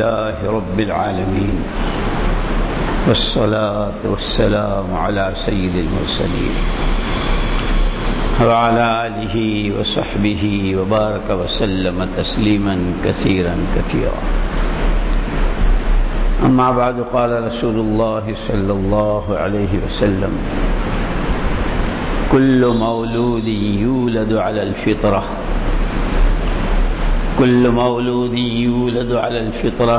لله رب العالمين. والصلاة والسلام على سيد المرسلين. وعلى آله وصحبه وبارك وسلم تسليما كثيرا كثيرا. أما بعد قال رسول الله صلى الله عليه وسلم كل مولود يولد على الفطرة. كل مولود يولد على الفطرة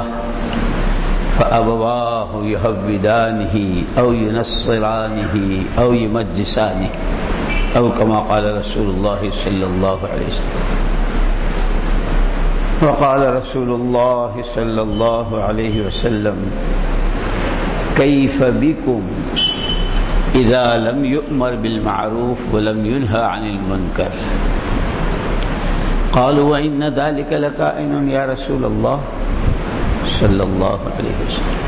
فأبواه يهودانه أو ينصرانه أو يمجسانه أو كما قال رسول الله صلى الله عليه وسلم. وقال رسول الله صلى الله عليه وسلم كيف بكم إذا لم يؤمر بالمعروف ولم ينهى عن المنكر؟ قالوا وإن ذلك لكائن يا رسول الله صلى الله عليه وسلم.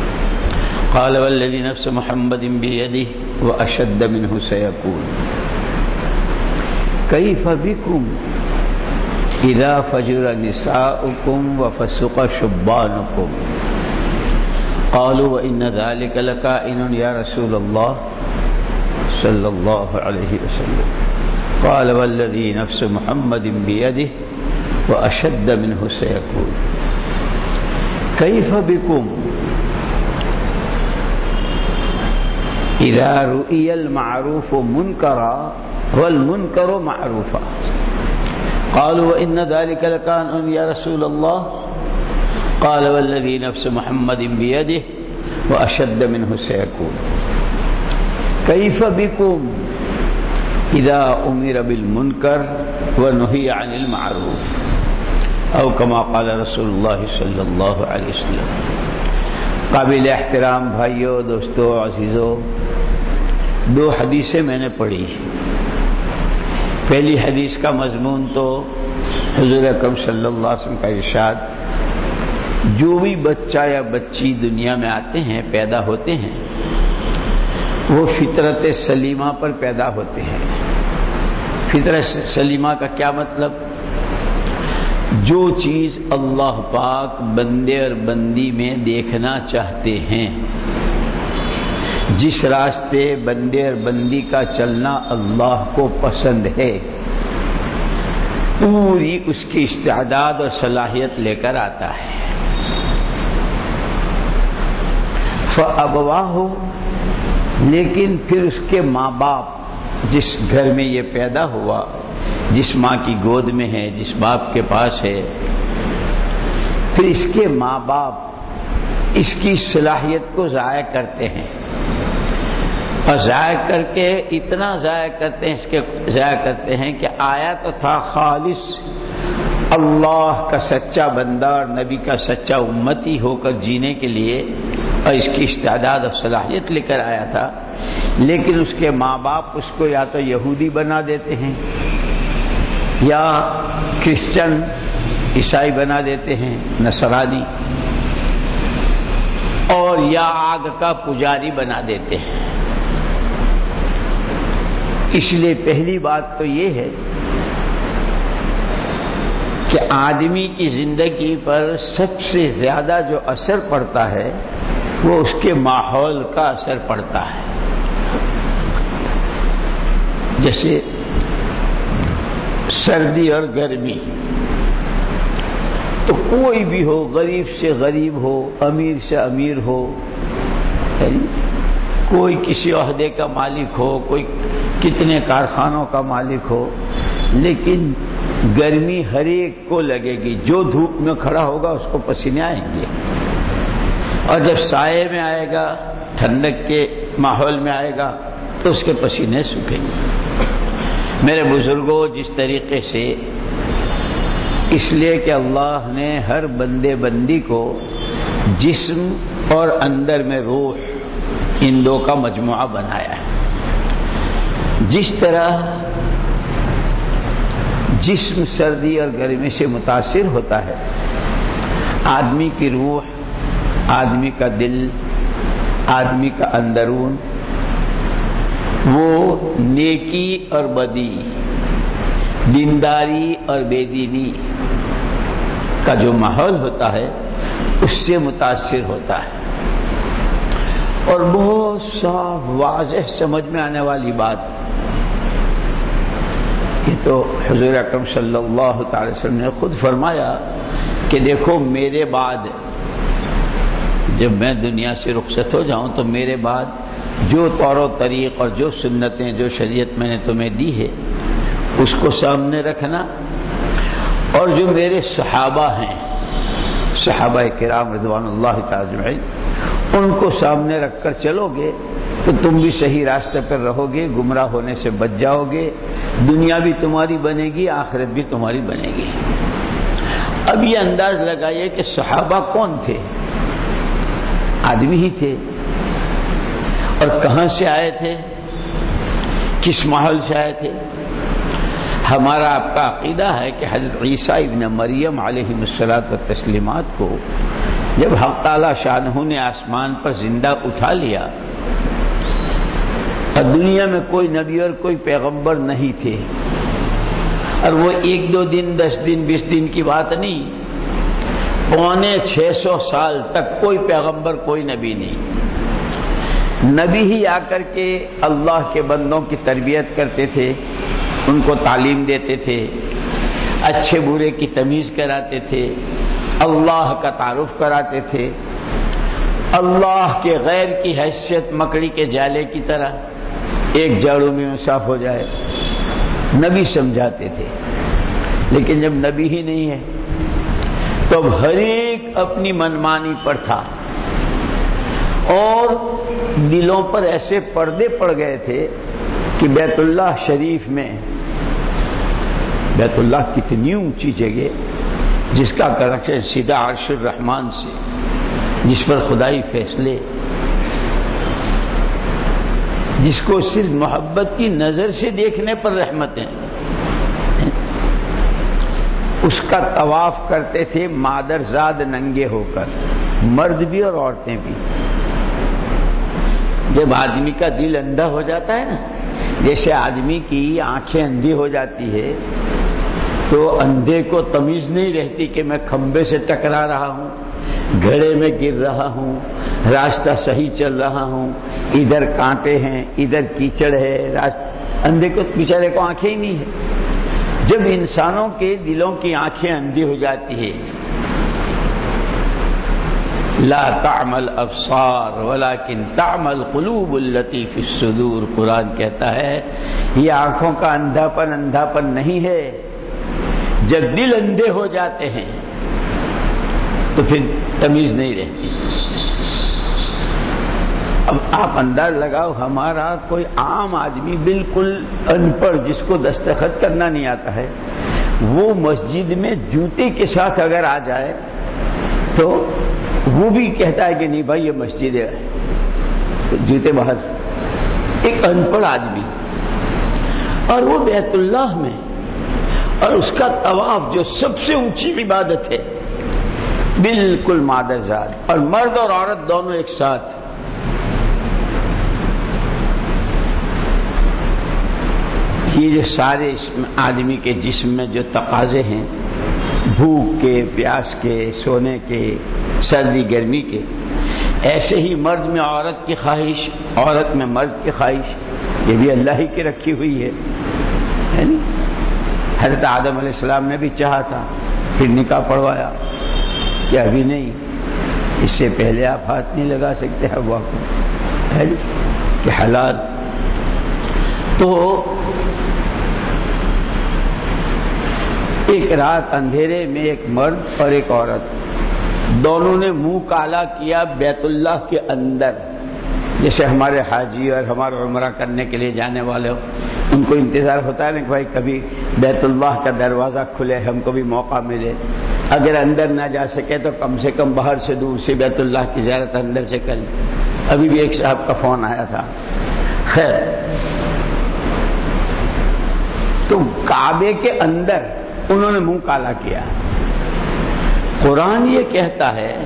قال والذي نفس محمد بيده وأشد منه سيكون. كيف بكم؟ إذا فجر نساؤكم وفسق شبانكم. قالوا وإن ذلك لكائن يا رسول الله صلى الله عليه وسلم. قال والذي نفس محمد بيده وأشد منه سيكون. كيف بكم؟ إذا رؤي المعروف منكرا والمنكر معروفا. قالوا وإن ذلك لكان يا رسول الله؟ قال والذي نفس محمد بيده وأشد منه سيكون. كيف بكم؟ إذا أمر بالمنكر ونهي عن المعروف. أو كما قال رسول الله صلی اللہ علیہ وسلم۔ قابل احترام بھائیوں دوستوں عزیزوں دو حدیثیں میں نے پڑھی۔ پہلی حدیث کا مضمون تو حضور اکرم صلی اللہ علیہ وسلم کا ارشاد، جو بھی بچہ یا بچی دنیا میں آتے ہیں، پیدا ہوتے ہیں، وہ فطرت سلیمہ پر پیدا ہوتے ہیں۔ فطرت سلیمہ کا کیا مطلب؟ جو چیز اللہ پاک بندے اور بندی میں دیکھنا چاہتے ہیں۔ جس راستے بندے اور بندی کا چلنا اللہ کو پسند ہے، پوری اس کی استعداد اور صلاحیت لے کر آتا ہے۔ ابوا ہو لیکن پھر اس کے ماں باپ، جس گھر میں یہ پیدا ہوا جس ماں کی گود میں ہے، جس باپ کے پاس ہے۔ پھر اس کے ماں باپ اس کی صلاحیت کو ضائع کرتے ہیں۔ اور ضائع کر کے اتنا ضائع کرتے ہیں، اس کے ضائع کرتے ہیں کہ آیا تو تھا خالص۔ اللہ کا سچا بندہ اور نبی کا سچا امتی ہو کر جینے کے لیے اور اس کی استعداد اور صلاحیت لے کر آیا تھا۔ لیکن اس کے ماں باپ اس کو یا تو یہودی بنا دیتے ہیں یا کرسچن عیسائی بنا دیتے ہیں، نصرانی، اور یا آگ کا پجاری بنا دیتے ہیں۔ اس لیے پہلی بات تو یہ ہے کہ آدمی کی زندگی پر سب سے زیادہ جو اثر پڑتا ہے، وہ اس کے ماحول کا اثر پڑتا ہے۔ جیسے سردی اور گرمی۔ تو کوئی بھی ہو، غریب سے غریب ہو، امیر سے امیر ہو یعنی کوئی کسی عہدے کا مالک ہو، کوئی کتنے کارخانوں کا مالک ہو، لیکن گرمی ہر ایک کو لگے گی۔ جو دھوپ میں کھڑا ہوگا، اس کو پسینے آئیں گے۔ اور جب سائے میں آئے گا، ٹھنڈک کے ماحول میں آئے گا، تو اس کے پسینے سوکھیں گے۔ میرے بزرگوں، جس طریقے سے اس لیے کہ اللہ نے ہر بندے بندی کو جسم اور اندر میں روح، ان دو کا مجموعہ بنایا ہے۔ جس طرح جسم سردی اور گرمی سے متاثر ہوتا ہے، آدمی کی روح، آدمی کا دل، آدمی کا اندرون وہ نیکی اور بدی، دینداری اور بے دینی کا جو ماحول ہوتا ہے، اس سے متاثر ہوتا ہے۔ اور بہت صاف واضح سمجھ میں آنے والی بات، یہ تو حضور اکرم صلی اللہ تعالی وسلم نے خود فرمایا کہ دیکھو، میرے بعد جب میں دنیا سے رخصت ہو جاؤں تو میرے بعد جو طور و طریق اور جو سنتیں جو شریعت میں نے تمہیں دی ہے، اس کو سامنے رکھنا۔ اور جو میرے صحابہ ہیں، صحابہ کرام رضوان اللہ تعالی ان کو سامنے رکھ کر چلو گے تو تم بھی صحیح راستے پر رہو گے، گمراہ ہونے سے بچ جاؤ گے۔ دنیا بھی تمہاری بنے گی، آخرت بھی تمہاری بنے گی۔ اب یہ انداز لگائیے کہ صحابہ کون تھے؟ آدمی ہی تھے۔ اور کہاں سے آئے تھے؟ کس ماحول سے آئے تھے؟ ہمارا آپ کا عقیدہ ہے کہ حضرت عیسیٰ ابن مریم علیہ مسلاط و تسلیمات کو جب حق تعالی شاہ نے آسمان پر زندہ اٹھا لیا اور دنیا میں کوئی نبی اور کوئی پیغمبر نہیں تھے۔ اور وہ ایک دو دن، دس دن، بیس دن کی بات نہیں، پونے چھ سو سال تک کوئی پیغمبر، کوئی نبی نہیں۔ نبی ہی آ کر کے اللہ کے بندوں کی تربیت کرتے تھے، ان کو تعلیم دیتے تھے، اچھے برے کی تمیز کراتے تھے، اللہ کا تعارف کراتے تھے، اللہ کے غیر کی حیثیت مکڑی کے جالے کی طرح ایک جاڑوں میں صاف ہو جائے، نبی سمجھاتے تھے۔ لیکن جب نبی ہی نہیں ہے، تو اب ہر ایک اپنی منمانی پر تھا۔ اور دلوں پر ایسے پردے پڑ گئے تھے کہ بیت اللہ شریف میں بیت اللہ کتنی اونچی جگہ جس کا کنیکشن سیدھا عرش الرحمان سے، جس پر خدائی فیصلے۔ جس کو صرف محبت کی نظر سے دیکھنے پر رحمتیں اس کا طواف کرتے تھے مادر زاد ننگے ہو کر، مرد بھی اور عورتیں بھی۔ جب آدمی کا دل اندھا ہو جاتا ہے نا، جیسے آدمی کی آنکھیں اندھی ہو جاتی ہے، تو اندھے کو تمیز نہیں رہتی کہ میں کھمبے سے ٹکرا رہا ہوں، گھڑے میں گر رہا ہوں، راستہ صحیح چل رہا ہوں، ادھر کانٹے ہیں، ادھر کیچڑ ہے اندھے کو، بیچارے کو آنکھیں ہی نہیں ہے۔ جب انسانوں کے دلوں کی آنکھیں اندھی ہو جاتی ہے لا تعمل افسار ولیکن تعمل قلوب اللطیف الصدور۔ قرآن کہتا ہے، یہ آنکھوں کا اندھا پن اندھا پن نہیں ہے۔ جب دل اندھے ہو جاتے ہیں، تو پھر تمیز نہیں رہتی۔ اب آپ انداز لگاؤ، ہمارا کوئی عام آدمی بالکل ان پڑھ جس کو دستخط کرنا نہیں آتا ہے، وہ مسجد میں جوتے کے ساتھ اگر آ جائے، تو وہ بھی کہتا ہے کہ نہیں بھائی یہ مسجد ہے۔ جوتے باہر۔ ایک ان پڑھ آدمی۔ اور وہ بیت اللہ میں۔ اور اس کا طواف جو سب سے اونچی عبادت ہے۔ بالکل مادر زاد اور مرد اور عورت دونوں ایک ساتھ۔ یہ جو سارے اس آدمی کے جسم میں جو تقاضے ہیں۔ بھوک کے، پیاس کے، سونے کے، سردی، گرمی کے۔ ایسے ہی مرد میں عورت کی خواہش، عورت میں مرد کی خواہش، یہ بھی اللہ ہی کی رکھی ہوئی ہے۔ حضرت آدم علیہ السلام نے بھی چاہا تھا، پھر نکاح پڑھوایا۔ کہ ابھی نہیں، اس سے پہلے آپ ہاتھ نہیں لگا سکتے ہوا کو کہ حالات تو ایک رات اندھیرے میں ایک مرد اور ایک عورت دونوں نے منہ کالا کیا بیت اللہ کے اندر۔ جیسے ہمارے حاجی اور ہمارا عمرہ کرنے کے لیے جانے والے ہو ان کو انتظار ہوتا ہے نا کہ بھائی کبھی بیت اللہ کا دروازہ کھلے، ہم کو بھی موقع ملے۔ اگر اندر نہ جا سکے تو کم سے کم باہر سے دور سے بیت اللہ کی زیارت اندر سے کریں ابھی بھی ایک صاحب کا فون آیا تھا۔ خیر تو کعبے کے اندر انہوں نے منہ کالا کیا۔ قرآن یہ کہتا ہے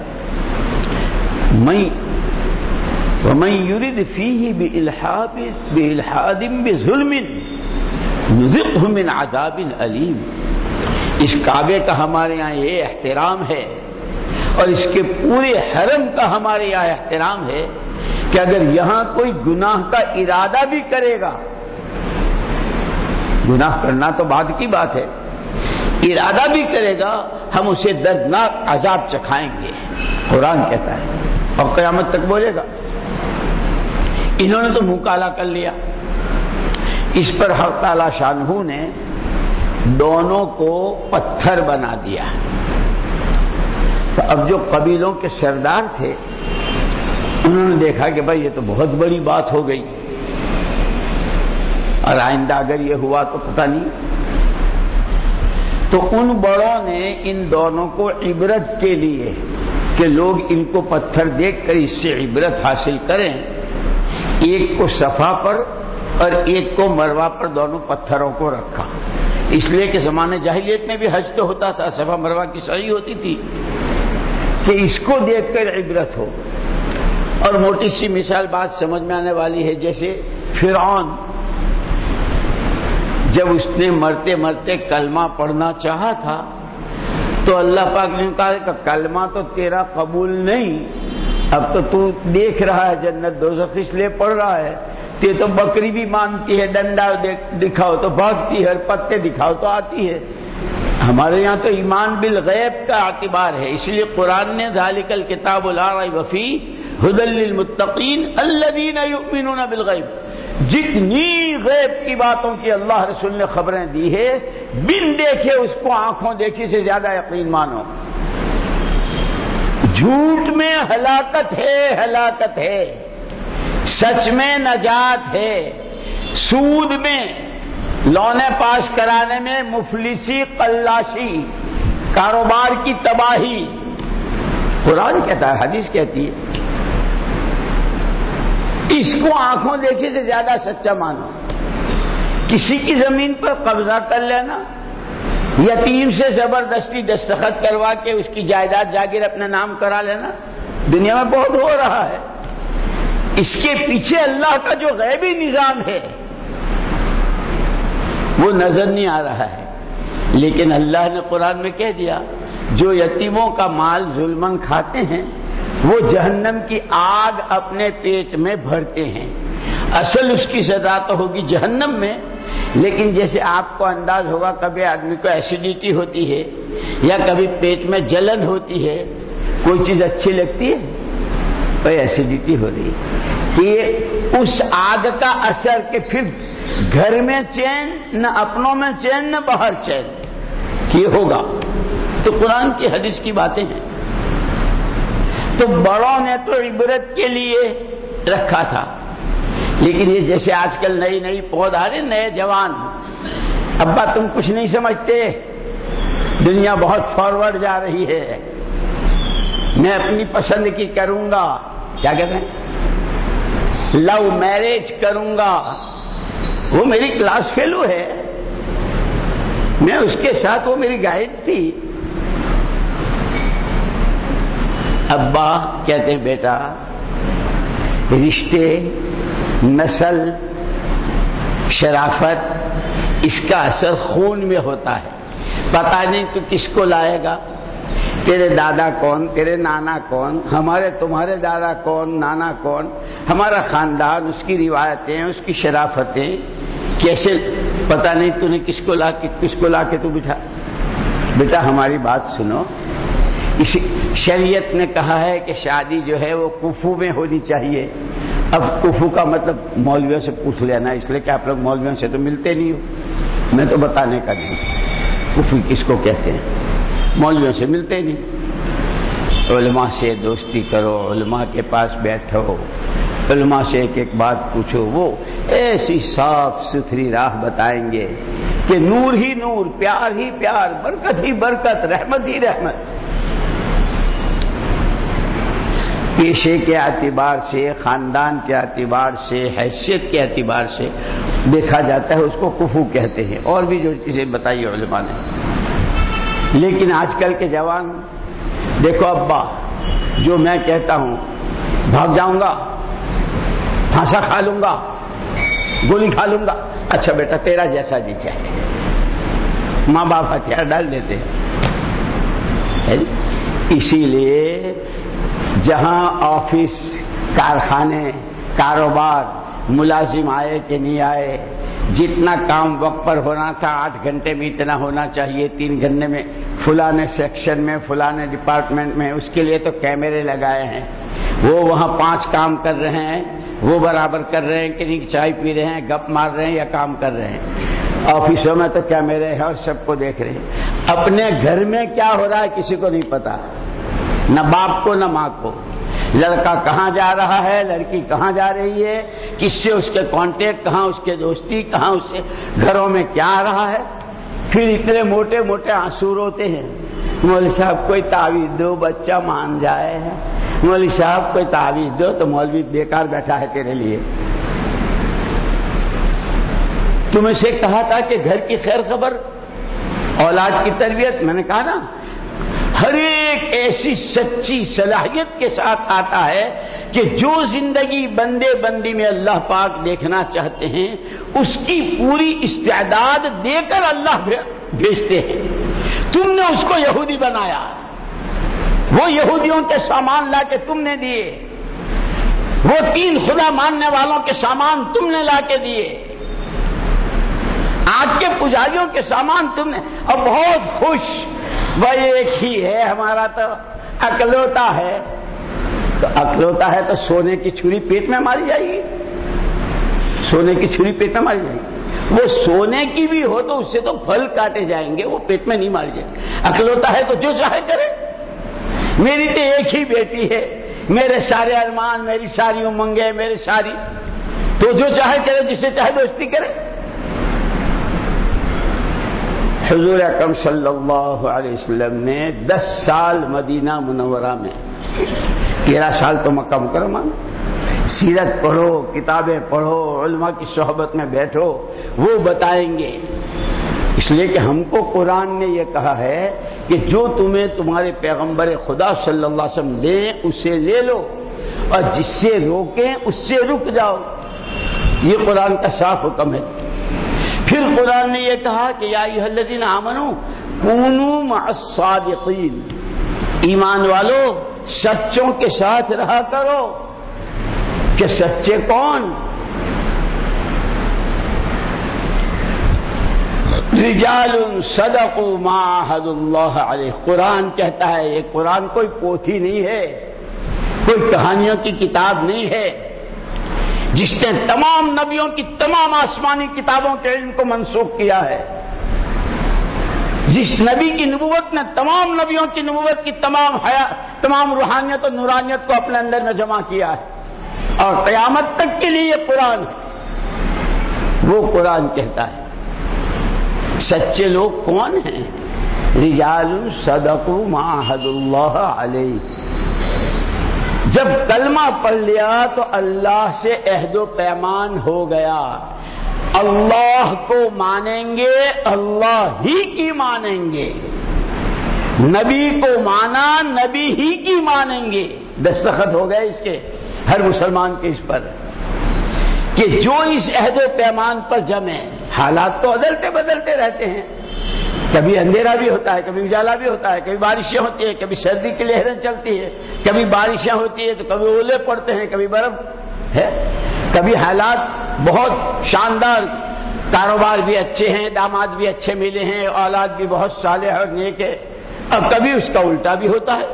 میں ومن يرد فيه بإلحاد بإلحاد بظلم نذقه من عذاب علیم اس کعبے کا ہمارے یہاں یہ احترام ہے اور اس کے پورے حرم کا ہمارے یہاں احترام ہے کہ اگر یہاں کوئی گناہ کا ارادہ بھی کرے گا۔ گناہ کرنا تو بعد کی بات ہے۔ ارادہ بھی کرے گا، ہم اسے دردناک عذاب چکھائیں گے۔ قرآن کہتا ہے، اور قیامت تک بولے گا۔ انہوں نے تو منہ کالا کر لیا۔ اس پر حق تعالی شاہ نے دونوں کو پتھر بنا دیا۔ تو اب جو قبیلوں کے سردار تھے، انہوں نے دیکھا کہ بھائی یہ تو بہت بڑی بات ہو گئی۔ اور آئندہ اگر یہ ہوا تو پتہ نہیں تو ان بڑوں نے ان دونوں کو عبرت کے لیے کہ لوگ ان کو پتھر دیکھ کر اس سے عبرت حاصل کریں۔ ایک کو صفا پر اور ایک کو مروا پر دونوں پتھروں کو رکھا۔ اس لیے کہ زمانے جاہلیت میں بھی حج تو ہوتا تھا، صفا مروا کی صحیح ہوتی تھی کہ اس کو دیکھ کر عبرت ہو۔ اور موٹی سی مثال بات سمجھ میں آنے والی ہے، جیسے فرعون۔ جب اس نے مرتے مرتے کلمہ پڑھنا چاہا تھا، تو اللہ پاک نے کہا کہ کلمہ تو تیرا قبول نہیں، اب تو تو دیکھ رہا ہے، جنت دو اس لیے پڑھ رہا ہے۔ تے تو بکری بھی مانتی ہے، ڈنڈا دکھاؤ تو بھاگتی ہے پتے دکھاؤ تو آتی ہے۔ ہمارے یہاں تو ایمان بالغیب کا اعتبار ہے، اس لیے قرآن نے ذالک کتاب العرا وفی حدل المتقین الذین یؤمنون بالغیب۔ جتنی غیب کی باتوں کی اللہ رسول نے خبریں دی ہے، بن دیکھے اس کو آنکھوں دیکھی سے زیادہ یقین مانو۔ جھوٹ میں ہلاکت ہے ہلاکت ہے۔ سچ میں نجات ہے۔ سود میں، لونے پاس کرانے میں مفلسی، قلاشی، کاروبار کی تباہی۔ قرآن کہتا ہے، حدیث کہتی ہے۔ اس کو آنکھوں دیکھے سے زیادہ سچا مانو۔ کسی کی زمین پر قبضہ کر لینا، یتیم سے زبردستی دستخط کروا کے اس کی جائیداد جاگیر اپنے نام کرا لینا، دنیا میں بہت ہو رہا ہے۔ اس کے پیچھے اللہ کا جو غیبی نظام ہے، وہ نظر نہیں آ رہا ہے۔ لیکن اللہ نے قرآن میں کہہ دیا، جو یتیموں کا مال ظلمن کھاتے ہیں وہ جہنم کی آگ اپنے پیٹ میں بھرتے ہیں۔ اصل اس کی سزا تو ہوگی جہنم میں، لیکن جیسے آپ کو انداز ہوگا، کبھی آدمی کو ایسیڈیٹی ہوتی ہے یا کبھی پیٹ میں جلن ہوتی ہے، کوئی چیز اچھی لگتی ہے؟ کوئی ایسیڈیٹی ہو رہی ہے۔ کہ اس آگ کا اثر کہ پھر گھر میں چین، نہ اپنوں میں چین، نہ باہر چین۔ یہ ہوگا۔ تو قرآن کی حدیث کی باتیں ہیں۔ تو بڑوں نے تو عبرت کے لیے رکھا تھا۔ لیکن یہ جیسے آج کل نئی نئی پود آ رہے نئے جوان۔ ابا، تم کچھ نہیں سمجھتے۔ دنیا بہت فارورڈ جا رہی ہے۔ میں اپنی پسند کی کروں گا۔ کیا کہتے ہیں؟ لو میرج کروں گا۔ وہ میری کلاس فیلو ہے۔ میں اس کے ساتھ وہ میری گائیڈ تھی۔ ابا کہتے ہیں بیٹا، رشتے، نسل، شرافت، اس کا اثر خون میں ہوتا ہے۔ پتا نہیں تو کس کو لائے گا؟ تیرے دادا کون؟ تیرے نانا کون؟ ہمارے تمہارے دادا کون؟ نانا کون؟ ہمارا خاندان، اس کی روایتیں، اس کی شرافتیں کیسے؟ پتا نہیں تو نے کس کو لا کے کس کو لا کے تو بٹھا بیٹا ہماری بات سنو۔ اسی شریعت نے کہا ہے کہ شادی جو ہے وہ کفو میں ہونی چاہیے۔ اب کفو کا مطلب مولویوں سے پوچھ لینا، اس لیے کہ آپ لوگ مولویوں سے تو ملتے نہیں ہو۔ میں تو بتانے کا نہیں کفو کس کو کہتے ہیں؟ مولویوں سے ملتے نہیں۔ علماء سے دوستی کرو، علماء کے پاس بیٹھو۔ علماء سے ایک ایک بات پوچھو، وہ ایسی صاف ستھری راہ بتائیں گے کہ نور ہی نور، پیار ہی پیار، برکت ہی برکت، رحمت ہی رحمت۔ پیشے کے اعتبار سے، خاندان کے اعتبار سے، حیثیت کے اعتبار سے دیکھا جاتا ہے، اس کو کفو کہتے ہیں۔ اور بھی جو چیزیں بتائی علماء نے۔ لیکن آج کل کے جوان، دیکھو ابا، جو میں کہتا ہوں، بھاگ جاؤں گا، پھانسا کھا لوں گا، گولی کھا لوں گا۔ اچھا بیٹا، تیرا جیسا جی چاہے ماں باپ ہتھیار ڈال دیتے ہیں۔ جی؟ اسی لیے جہاں آفس، کارخانے، کاروبار ملازم آئے کہ نہیں آئے، جتنا کام وقت پر ہونا تھا، آٹھ گھنٹے میں اتنا ہونا چاہیے، تین گھنٹے میں فلانے سیکشن میں، فلانے ڈپارٹمنٹ میں، اس کے لیے تو کیمرے لگائے ہیں۔ وہ وہاں پانچ کام کر رہے ہیں، وہ برابر کر رہے ہیں کہ نہیں، چائے پی رہے ہیں، گپ مار رہے ہیں یا کام کر رہے ہیں۔ آفسوں میں تو کیمرے ہیں اور سب کو دیکھ رہے ہیں۔ اپنے گھر میں کیا ہو رہا ہے، کسی کو نہیں پتا۔ نہ باپ کو نہ ماں کو۔ لڑکا کہاں جا رہا ہے؟ لڑکی کہاں جا رہی ہے؟ کس سے اس کے کانٹیکٹ کہاں اس کے دوستی؟ کہاں اس سے گھروں میں کیا آ رہا ہے؟ پھر اتنے موٹے موٹے آنسور ہوتے ہیں۔ مولوی صاحب، کوئی تعویذ دو، بچہ مان جائے مولوی صاحب، کوئی تعویذ دو تو مولوی بیکار بیٹھا ہے تیرے لیے۔ تم سے کہا تھا کہ گھر کی خیر خبر، اولاد کی تربیت، میں نے کہا نا۔ ہر ایک ایسی سچی صلاحیت کے ساتھ آتا ہے کہ جو زندگی بندے بندی میں اللہ پاک دیکھنا چاہتے ہیں، اس کی پوری استعداد دے کر اللہ بھیجتے ہیں۔ تم نے اس کو یہودی بنایا۔ وہ یہودیوں کے سامان لا کے تم نے دیے۔ وہ تین خدا ماننے والوں کے سامان تم نے لا کے دیے۔ آج کے پجاریوں کے سامان تم نے اور بہت خوش۔ بھائی ایک ہی ہے، ہمارا تو اکلوتا ہے۔ تو اکلوتا ہے تو سونے کی چھری پیٹ میں ماری جائے گی۔ سونے کی چھری پیٹ میں ماری جائے گی۔ وہ سونے کی بھی ہو تو اس سے تو پھل کاٹے جائیں گے، وہ پیٹ میں نہیں ماری جائے گی۔ اکلوتا ہے تو جو چاہے کرے۔ میری تو ایک ہی بیٹی ہے۔ میرے سارے ارمان، میری ساری امنگیں میری ساری۔ تو جو چاہے کرے، جسے چاہے دوستی کرے۔ حضور اکرم صلی اللہ علیہ وسلم نے دس سال مدینہ منورہ میں، تیرہ سال تو مکہ مکرمہ، سیرت پڑھو، کتابیں پڑھو، علماء کی صحبت میں بیٹھو، وہ بتائیں گے۔ اس لیے کہ ہم کو قرآن نے یہ کہا ہے کہ جو تمہیں تمہارے پیغمبر خدا صلی اللہ علیہ وسلم لیں اسے لے لو، اور جس سے روکیں، اس سے رک جاؤ۔ یہ قرآن کا صاف حکم ہے۔ پھر قرآن نے یہ کہا کہ یا الذین آمنو، کونو مع الصادقین۔ ایمان والو، سچوں کے ساتھ رہا کرو۔ کہ سچے کون؟ رجال صدقوا ما اللہ علیہ۔ قرآن کہتا ہے، یہ قرآن کوئی پوتھی نہیں ہے، کوئی کہانیوں کی کتاب نہیں ہے۔ جس نے تمام نبیوں کی تمام آسمانی کتابوں کے علم کو منسوخ کیا ہے، جس نبی کی نبوت نے تمام نبیوں کی نبوت کی تمام حیا، تمام روحانیت اور نورانیت کو اپنے اندر میں جمع کیا ہے۔ اور قیامت تک کے لیے یہ قرآن ہے وہ قرآن کہتا ہے، سچے لوگ کون ہیں؟ رجال صدق معاہد اللہ علیہ۔ جب کلمہ پڑھ لیا تو اللہ سے عہد و پیمان ہو گیا۔ اللہ کو مانیں گے، اللہ ہی کی مانیں گے۔ نبی کو مانا، نبی ہی کی مانیں گے۔ دستخط ہو گئے اس کے، ہر مسلمان کے اس پر کہ جو اس عہد و پیمان پر جمے حالات تو بدلتے بدلتے رہتے ہیں۔ کبھی اندھیرا بھی ہوتا ہے، کبھی اجالا بھی ہوتا ہے، کبھی بارشیں ہوتی ہیں، کبھی سردی کی لہریں چلتی ہے کبھی بارشیں ہوتی ہے تو کبھی اولے پڑتے ہیں، کبھی برف، ہے؟ کبھی حالات بہت شاندار، کاروبار بھی اچھے ہیں، داماد بھی اچھے ملے ہیں، اولاد بھی بہت سالے اور نیک ہے۔ اب کبھی اس کا الٹا بھی ہوتا ہے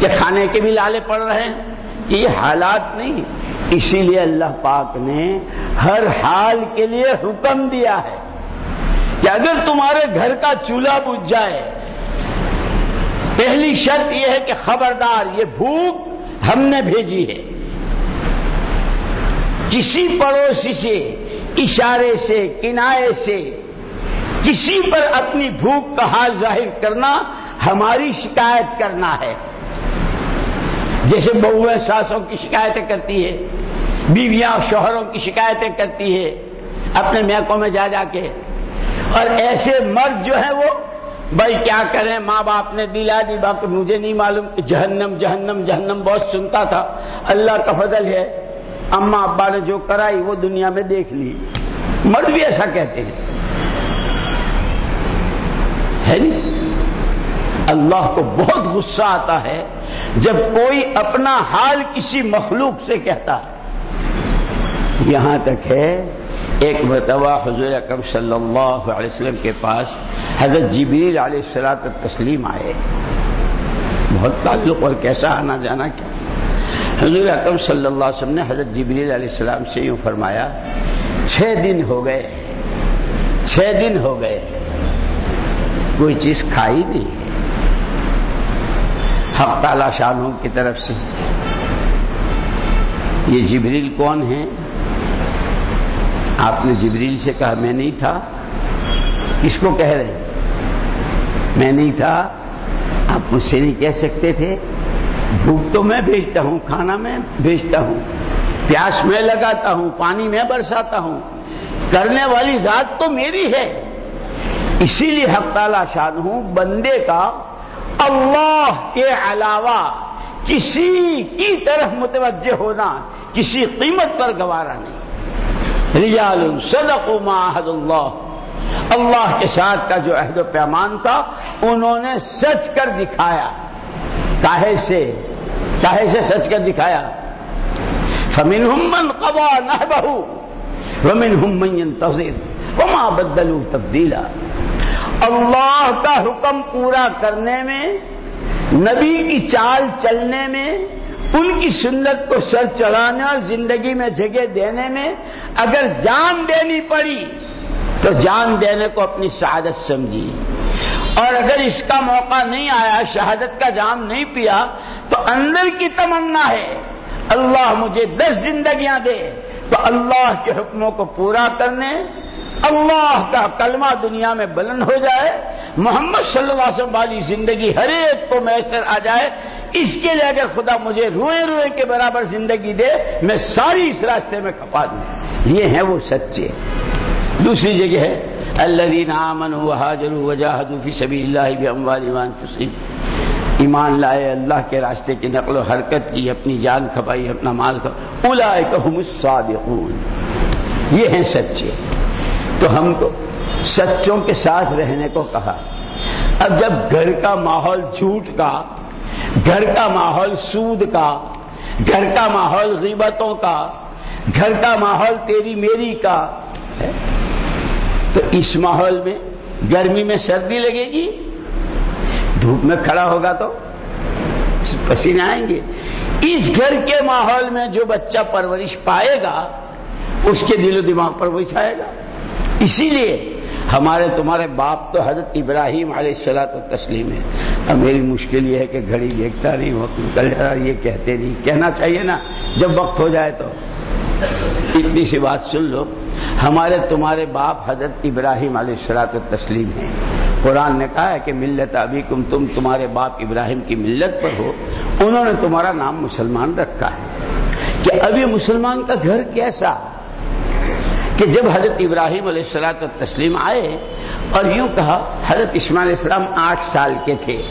کہ کھانے کے بھی لالے پڑ رہے ہیں۔ یہ حالات نہیں۔ اسی لیے اللہ پاک نے ہر حال کے لیے حکم دیا ہے کہ اگر تمہارے گھر کا چولہا بجھ جائے، پہلی شرط یہ ہے کہ خبردار، یہ بھوک ہم نے بھیجی ہے۔ کسی پڑوسی سے، اشارے سے کنارے سے، کسی پر اپنی بھوک کا حال ظاہر کرنا ہماری شکایت کرنا ہے۔ جیسے بہویں ساسوں کی شکایتیں کرتی ہے، بیویاں شوہروں کی شکایتیں کرتی ہے، اپنے میکوں میں جا جا کے۔ اور ایسے مرد جو ہیں وہ، بھائی کیا کریں؟ ماں باپ نے دلا دی، باقی مجھے نہیں معلوم کہ جہنم جہنم جہنم بہت سنتا تھا۔ اللہ کا فضل ہے۔ اما، ابا نے جو کرائی، وہ دنیا میں دیکھ لی۔ مرد بھی ایسا کہتے ہیں۔ ہے نہیں؟ اللہ کو بہت غصہ آتا ہے۔ جب کوئی اپنا حال کسی مخلوق سے کہتا یہاں تک ہے، ایک مرتبہ حضور اکرم صلی اللہ علیہ وسلم کے پاس حضرت جبریل علیہ السلاط تسلیم آئے۔ بہت تعلق اور کیسا آنا جانا کیا۔ حضور اکرم صلی اللہ علیہ وسلم نے حضرت جبریل علیہ السلام سے یوں فرمایا، چھ دن ہو گئے، چھ دن ہو گئے، کوئی چیز کھائی نہیں۔ حق تعالی شاہوں کی طرف سے۔ یہ جبریل کون ہیں؟ آپ نے جبریل سے کہا، میں نہیں تھا۔ کس کو کہہ رہے میں نہیں تھا۔ آپ مجھ سے نہیں کہہ سکتے تھے۔ بھوک تو میں بھیجتا ہوں، کھانا میں بھیجتا ہوں۔ پیاس میں لگاتا ہوں، پانی میں برساتا ہوں۔ کرنے والی ذات تو میری ہے۔ اسی لیے حق تعالی ہوں بندے کا اللہ کے علاوہ کسی کی طرف متوجہ ہونا کسی قیمت پر گوارا نہیں۔ رجال صدق ما عہد اللہ۔ اللہ کے ساتھ کا جو عہد و پیمان تھا، انہوں نے سچ کر دکھایا۔ کاہے سے؟ کاہے سے سچ کر دکھایا؟ فمن من قبا نہ بہو ومن ہمین تذیر وما بدلو تبدیلا اللہ کا حکم پورا کرنے میں، نبی کی چال چلنے میں، ان کی سنت کو سر چڑھانے اور زندگی میں جگہ دینے میں، اگر جان دینی پڑی تو جان دینے کو اپنی شہادت سمجھی۔ اور اگر اس کا موقع نہیں آیا، شہادت کا جام نہیں پیا، تو اندر کی تمنا ہے۔ اللہ مجھے دس زندگیاں دے، تو اللہ کے حکموں کو پورا کرنے اللہ کا کلمہ دنیا میں بلند ہو جائے، محمد صلی اللہ علیہ وسلم والی زندگی ہر ایک کو میسر آ جائے، اس کے لیے اگر خدا مجھے روئے روئے کے برابر زندگی دے، میں ساری اس راستے میں کھپا دوں۔ یہ ہیں وہ سچے۔ دوسری جگہ ہے اللہ امن حاضر وجاہد فی سبھی اللہ بھی اموال ایمان ایمان لائے، اللہ کے راستے کی نقل و حرکت کی، اپنی جان کھپائی، اپنا مال کھپائی۔ اولائے کہ الصادقون۔ یہ ہیں سچے۔ تو ہم کو سچوں کے ساتھ رہنے کو کہا۔ اب جب گھر کا ماحول جھوٹ کا، گھر کا ماحول سود کا، گھر کا ماحول غیبتوں کا، گھر کا ماحول تیری میری کا تو اس ماحول میں گرمی میں سردی لگے گی؟ دھوپ میں کھڑا ہوگا تو پسینے آئیں گے۔ اس گھر کے ماحول میں جو بچہ پرورش پائے گا، اس کے دل و دماغ پر وہ چھائے گا۔ اسی لیے ہمارے تمہارے باپ تو حضرت ابراہیم علیہ السلاۃ و تسلیم ہے اب میری مشکل یہ ہے کہ گھڑی دیکھتا نہیں وقت نکل یہ کہتے نہیں۔ کہنا چاہیے نا، جب وقت ہو جائے تو۔ اتنی سی بات سن لو، ہمارے تمہارے باپ حضرت ابراہیم علیہ السلاۃ و تسلیم ہیں۔ قرآن نے کہا ہے کہ ملت ابھی تم تم تمہارے باپ ابراہیم کی ملت پر ہو۔ انہوں نے تمہارا نام مسلمان رکھا ہے۔ کہ ابھی مسلمان کا گھر کیسا؟ کہ جب حضرت ابراہیم علیہ السلاۃ تسلیم آئے اور یوں کہا، حضرت اسماعیل علیہ السلام آٹھ سال کے تھے۔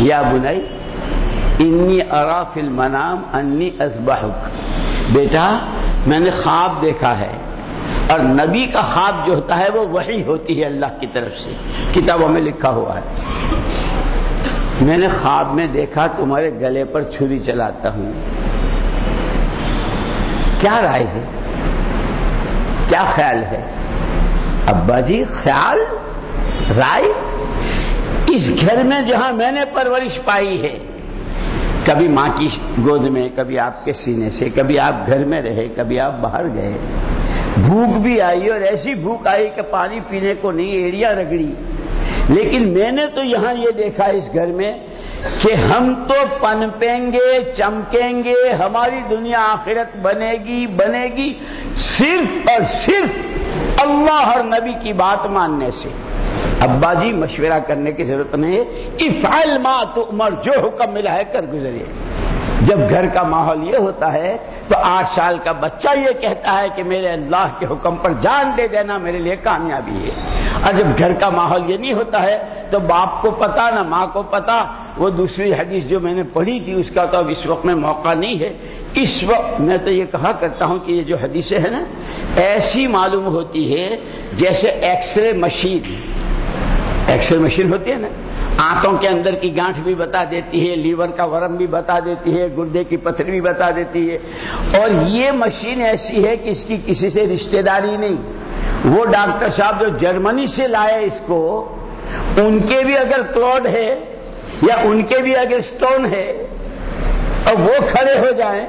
یا بنائی، انی اراف المنام انی ازبحک بیٹا، میں نے خواب دیکھا ہے اور نبی کا خواب جو ہوتا ہے وہ وہی ہوتی ہے اللہ کی طرف سے۔ کتابوں میں لکھا ہوا ہے۔ میں نے خواب میں دیکھا، تمہارے گلے پر چھری چلاتا ہوں۔ کیا رائے ہے؟ کیا خیال ہے؟ ابا جی خیال، رائے؟ اس گھر میں جہاں میں نے پرورش پائی ہے، کبھی ماں کی گود میں، کبھی آپ کے سینے سے، کبھی آپ گھر میں رہے، کبھی آپ باہر گئے۔ بھوک بھی آئی اور ایسی بھوک آئی کہ پانی پینے کو نہیں، ایڑیاں رگڑی۔ لیکن میں نے تو یہاں یہ دیکھا اس گھر میں کہ ہم تو پنپیں گے، چمکیں گے، ہماری دنیا آخرت بنے گی بنے گی۔ صرف اور صرف اللہ اور نبی کی بات ماننے سے۔ ابا جی مشورہ کرنے کی ضرورت نہیں ہے۔ افعل ما تو عمر جو حکم ملا ہے کر گزرے جب گھر کا ماحول یہ ہوتا ہے تو آٹھ سال کا بچہ یہ کہتا ہے کہ میرے اللہ کے حکم پر جان دے دینا میرے لیے کامیابی ہے۔ اور جب گھر کا ماحول یہ نہیں ہوتا ہے تو باپ کو پتا نہ ماں کو پتا، وہ دوسری حدیث جو میں نے پڑھی تھی اس کا تو اب اس وقت میں موقع نہیں ہے۔ اس وقت میں تو یہ کہا کرتا ہوں کہ یہ جو حدیثیں ہیں نا، ایسی معلوم ہوتی ہے جیسے X ray machine X ray machine ہوتی ہے نا۔ آنکھوں کے اندر کی گانٹ بھی بتا دیتی ہے، لیور کا ورم بھی بتا دیتی ہے، گردے کی پتھری بھی بتا دیتی ہے۔ اور یہ مشین ایسی ہے کہ اس کی کسی سے رشتہ داری نہیں۔ وہ ڈاکٹر صاحب جو جرمنی سے لائے اس کو، ان کے بھی اگر کلوڈ ہے یا ان کے بھی اگر اسٹون ہے، اور وہ کھڑے ہو جائیں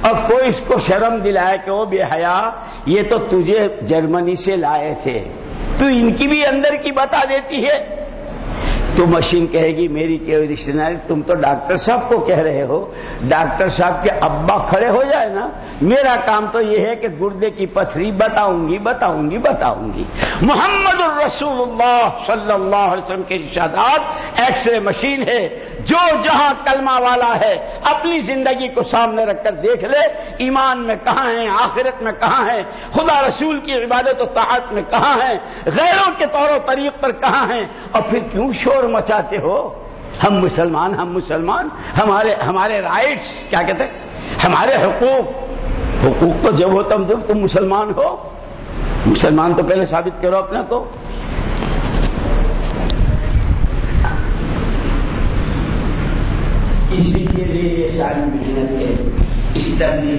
اور کوئی اس کو شرم دلائے کہ وہ بے حیا، یہ تو تجھے جرمنی سے لائے تھے۔ تو ان کی بھی اندر کی بتا دیتی ہے۔ تو مشین کہے گی، میری کوئی رشتے داری تم تو ڈاکٹر صاحب کو کہہ رہے ہو۔ ڈاکٹر صاحب کے ابا کھڑے ہو جائے نا۔ میرا کام تو یہ ہے کہ گردے کی پتھری بتاؤں گی بتاؤں گی بتاؤں گی۔ محمد الرسول اللہ صلی اللہ علیہ وسلم کے ارشادات ایکس رے مشین ہے۔ جو جہاں کلمہ والا ہے، اپنی زندگی کو سامنے رکھ کر دیکھ لے۔ ایمان میں کہاں ہیں آخرت میں کہاں ہیں خدا رسول کی عبادت و طاعت میں کہاں ہیں غیروں کے طور و طریق پر کہاں ہیں اور پھر کیوں شور مچاتے ہو؟ ہم مسلمان ہم مسلمان، ہمارے ہمارے رائٹس کیا کہتے ہیں؟ ہمارے حقوق۔ حقوق تو جب ہو تم جب تم مسلمان ہو۔ مسلمان تو پہلے ثابت کرو اپنے کو۔ اسی کے لیے یہ ساری محنت ہے اس تبلیغ